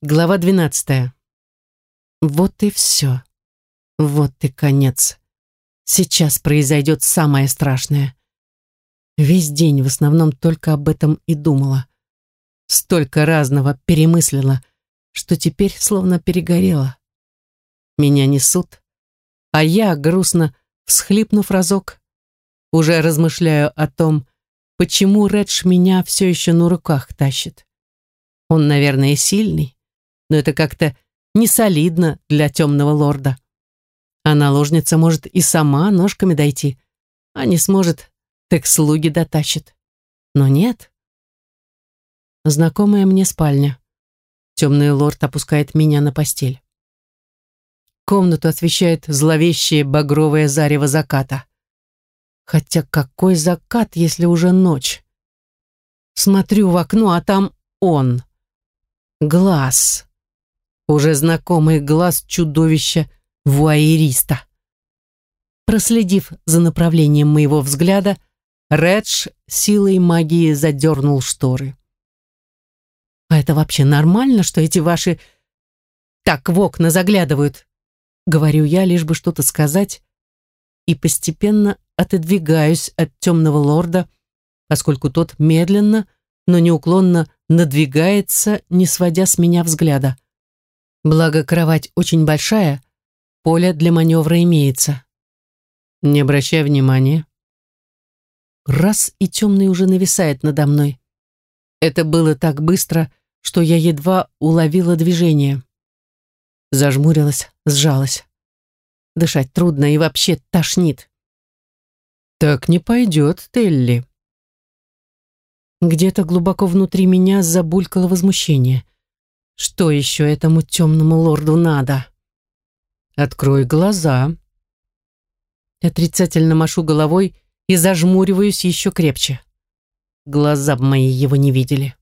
Глава двенадцатая. Вот и все. Вот и конец. Сейчас произойдет самое страшное. Весь день в основном только об этом и думала. Столько разного перемыслила, что теперь словно перегорела. Меня несут, а я, грустно всхлипнув разок, уже размышляю о том, почему Редж меня все еще на руках тащит. Он, наверное, сильный, но это как-то не солидно для темного лорда. А наложница может и сама ножками дойти, а не сможет, так слуги дотащит. Но нет. Знакомая мне спальня. Темный лорд опускает меня на постель. Комнату освещает зловещее багровое зарево заката. Хотя какой закат, если уже ночь? Смотрю в окно, а там он. Глаз уже знакомый глаз чудовища вуайериста. Проследив за направлением моего взгляда, Редж силой магии задернул шторы. «А это вообще нормально, что эти ваши так в окна заглядывают?» Говорю я, лишь бы что-то сказать, и постепенно отодвигаюсь от темного лорда, поскольку тот медленно, но неуклонно надвигается, не сводя с меня взгляда. Благо, кровать очень большая, поле для маневра имеется. Не обращай внимания. Раз и темный уже нависает надо мной. Это было так быстро, что я едва уловила движение. Зажмурилась, сжалась. Дышать трудно и вообще тошнит. «Так не пойдет, Телли». Где-то глубоко внутри меня забулькало возмущение. Что еще этому темному лорду надо? Открой глаза. Отрицательно машу головой и зажмуриваюсь еще крепче. Глаза мои его не видели.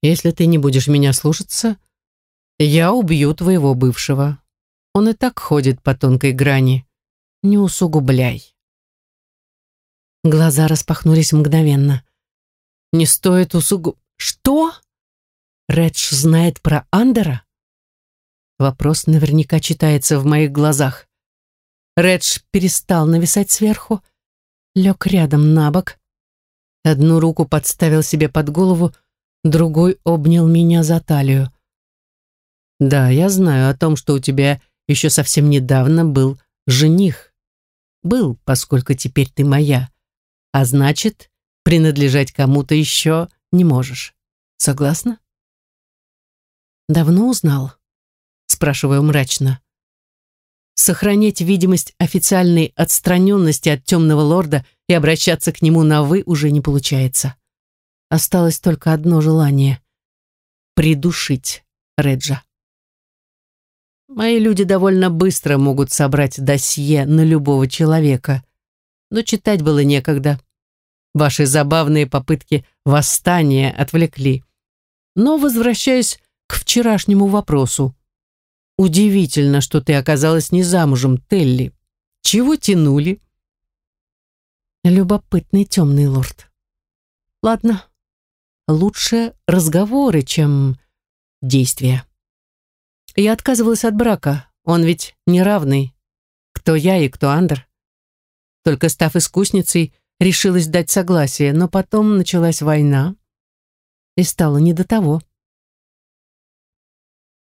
Если ты не будешь меня слушаться, я убью твоего бывшего. Он и так ходит по тонкой грани. Не усугубляй. Глаза распахнулись мгновенно. Не стоит усугуб... Что? Редж знает про Андера? Вопрос наверняка читается в моих глазах. Редж перестал нависать сверху, лег рядом на бок, одну руку подставил себе под голову, другой обнял меня за талию. «Да, я знаю о том, что у тебя еще совсем недавно был жених. Был, поскольку теперь ты моя, а значит, принадлежать кому-то еще не можешь. Согласна?» «Давно узнал?» Спрашиваю мрачно. Сохранять видимость официальной отстраненности от темного лорда и обращаться к нему на «вы» уже не получается. Осталось только одно желание — придушить Реджа. Мои люди довольно быстро могут собрать досье на любого человека, но читать было некогда. Ваши забавные попытки восстания отвлекли. Но возвращаюсь к вчерашнему вопросу. Удивительно, что ты оказалась не замужем, Телли. Чего тянули? Любопытный темный лорд. Ладно, лучше разговоры, чем действия. Я отказывалась от брака, он ведь неравный. Кто я и кто Андер. Только став искусницей, решилась дать согласие, но потом началась война, и стало не до того.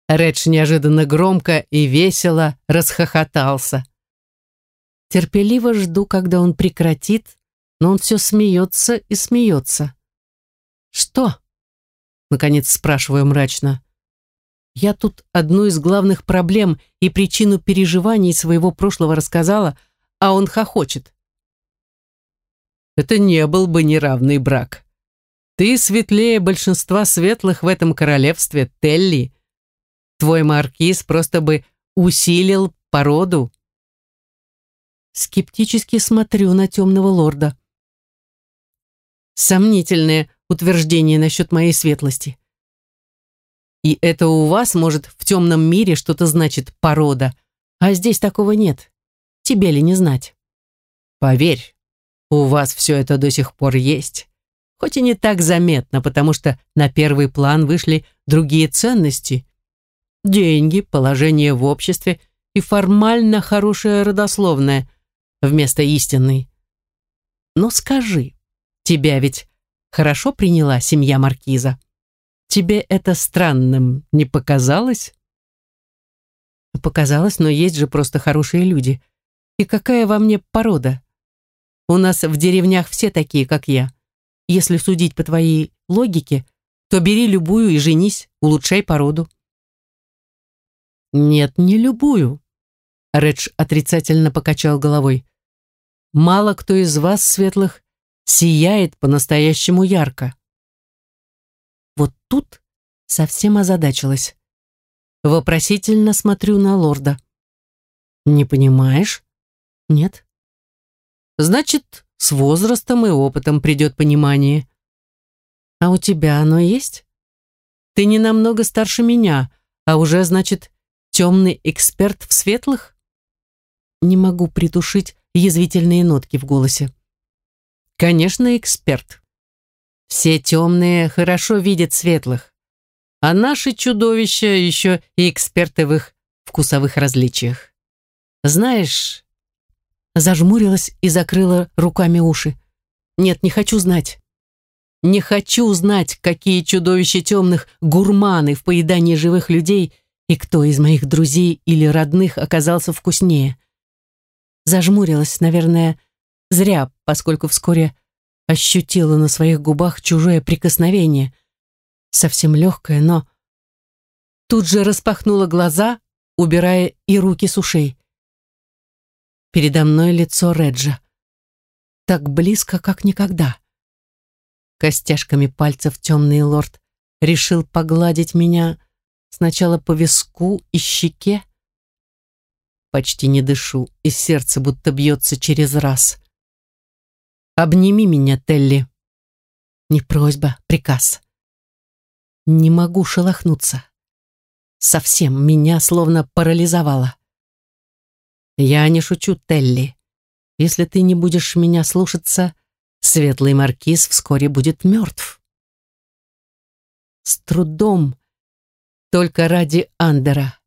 Редж неожиданно громко и весело расхохотался. Терпеливо жду, когда он прекратит, но он все смеется и смеется. «Что?» — наконец спрашиваю мрачно. «Я тут одну из главных проблем и причину переживаний своего прошлого рассказала, а он хохочет». «Это не был бы неравный брак. Ты светлее большинства светлых в этом королевстве, Телли», Твой маркиз просто бы усилил породу. Скептически смотрю на темного лорда. Сомнительное утверждение насчет моей светлости. И это у вас, может, в темном мире что-то значит порода, а здесь такого нет. Тебе ли не знать? Поверь, у вас все это до сих пор есть. хоть и не так заметно, потому что на первый план вышли другие ценности. Деньги, положение в обществе и формально хорошая родословная вместо истинной. Но скажи, тебя ведь хорошо приняла семья Маркиза? Тебе это странным не показалось? Показалось, но есть же просто хорошие люди. И какая во мне порода? У нас в деревнях все такие, как я. Если судить по твоей логике, то бери любую и женись, улучшай породу. Нет, не любую. Редж отрицательно покачал головой. Мало кто из вас, светлых, сияет по-настоящему ярко. Вот тут совсем озадачилась. Вопросительно смотрю на лорда. «Не понимаешь?» «Нет». «Значит, с возрастом и опытом придет понимание». «А у тебя оно есть?» «Ты не намного старше меня, а уже, значит, темный эксперт в светлых?» Не могу притушить язвительные нотки в голосе. «Конечно, эксперт. Все темные хорошо видят светлых а наши чудовища еще и эксперты в их вкусовых различиях. Знаешь, зажмурилась и закрыла руками уши. Нет, не хочу знать. Не хочу знать, какие чудовища темных гурманы в поедании живых людей и кто из моих друзей или родных оказался вкуснее. Зажмурилась, наверное, зря, поскольку вскоре ощутила на своих губах чужое прикосновение — совсем легкое, но... Тут же распахнула глаза, убирая и руки с ушей. Передо мной лицо Реджа. Так близко, как никогда. Костяшками пальцев темный лорд решил погладить меня сначала по виску и щеке. Почти не дышу, и сердце будто бьется через раз. «Обними меня, Телли». Не просьба, приказ. Не могу шелохнуться. Совсем меня словно парализовало. Я не шучу, Телли. Если ты не будешь меня слушаться, светлый маркиз вскоре будет мертв. С трудом, только ради Андера.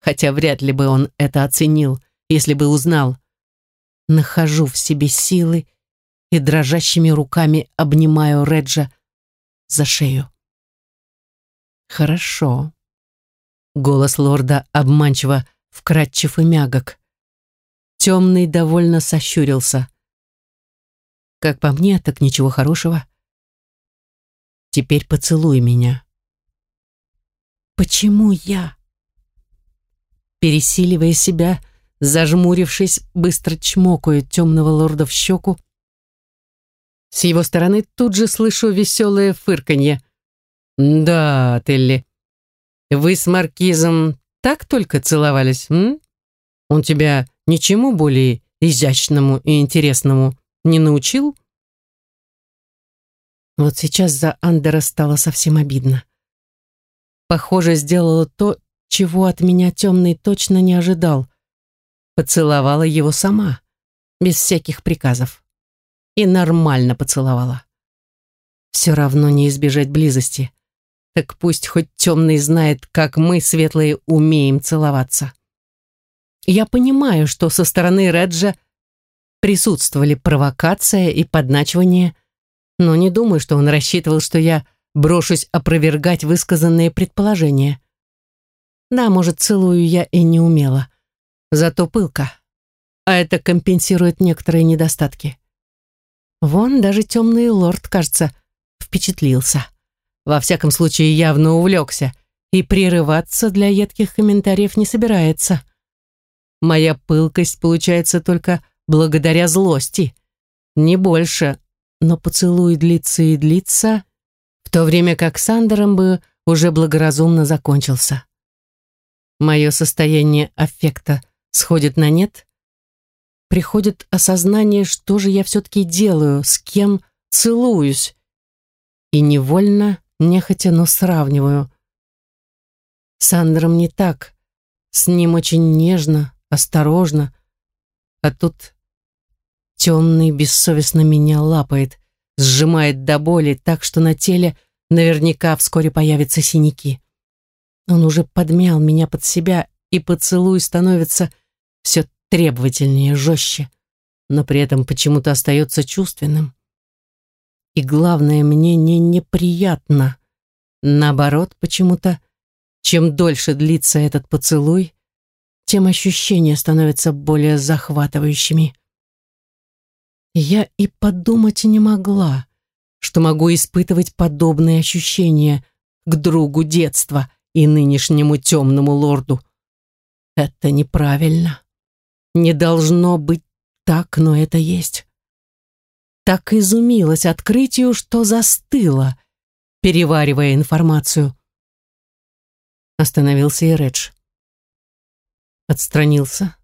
Хотя вряд ли бы он это оценил, если бы узнал. Нахожу в себе силы и дрожащими руками обнимаю Реджа за шею. Хорошо. Голос лорда обманчиво вкрадчив и мягок. Темный довольно сощурился. Как по мне, так ничего хорошего. Теперь поцелуй меня. Почему я? Пересиливая себя, зажмурившись, быстро чмокаю темного лорда в щеку. С его стороны тут же слышу веселое фырканье. «Да, Телли, вы с Маркизом так только целовались, м? Он тебя ничему более изящному и интересному не научил?» Вот сейчас за Андера стало совсем обидно. Похоже, сделала то, чего от меня темный точно не ожидал. Поцеловала его сама, без всяких приказов. И нормально поцеловала. Все равно не избежать близости. Так пусть хоть темный знает, как мы, светлые, умеем целоваться. Я понимаю, что со стороны Реджа присутствовали провокация и подначивание, но не думаю, что он рассчитывал, что я брошусь опровергать высказанные предположения. Да, может, целую я и не умела, зато пылка, а это компенсирует некоторые недостатки. Вон даже темный лорд, кажется, впечатлился. Во всяком случае, явно увлекся и прерываться для едких комментариев не собирается. Моя пылкость получается только благодаря злости. Не больше, но поцелуй длится и длится, то время как с Андером бы уже благоразумно закончился. Мое состояние аффекта сходит на нет. Приходит осознание, что же я все-таки делаю, с кем целуюсь. И невольно нехотя, но сравниваю. С Андром не так. С ним очень нежно, осторожно. А тут темный бессовестно меня лапает, сжимает до боли, так что на теле наверняка вскоре появятся синяки. Он уже подмял меня под себя, и поцелуй становится все требовательнее, жестче, но при этом почему-то остается чувственным. И главное, мне не неприятно. Наоборот, почему-то, чем дольше длится этот поцелуй, тем ощущения становятся более захватывающими. Я и подумать не могла, что могу испытывать подобные ощущения к другу детства и нынешнему темному лорду. Это неправильно. Не должно быть так, но это есть. Так изумилась открытию, что застыла, переваривая информацию. Остановился и Редж. Отстранился.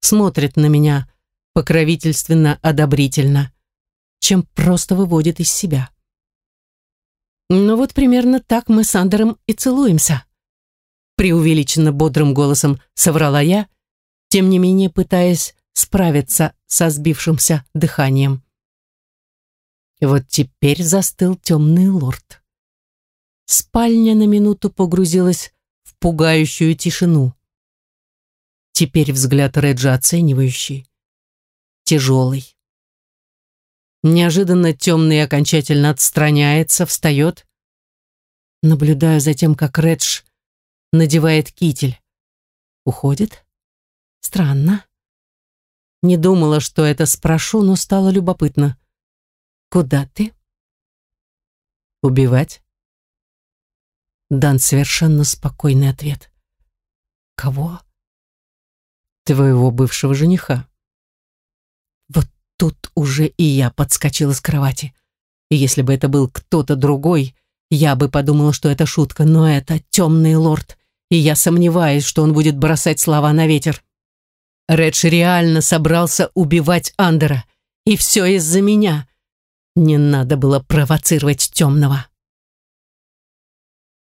Смотрит на меня покровительственно-одобрительно, чем просто выводит из себя. Ну вот примерно так мы с Андером и целуемся. Преувеличенно бодрым голосом соврала я, тем не менее пытаясь справиться со сбившимся дыханием. И вот теперь застыл темный лорд. Спальня на минуту погрузилась в пугающую тишину. Теперь взгляд Реджа оценивающий, тяжелый. Неожиданно темный окончательно отстраняется, встает. Наблюдаю за тем, как Редж надевает китель. Уходит. Странно. Не думала, что это спрошу, но стало любопытно. «Куда ты?» «Убивать?» Дан совершенно спокойный ответ. «Кого?» «Твоего бывшего жениха». Тут уже и я подскочила с кровати. И если бы это был кто-то другой, я бы подумала, что это шутка, но это темный лорд, и я сомневаюсь, что он будет бросать слова на ветер. Редж реально собрался убивать Андера. И все из-за меня. Не надо было провоцировать темного.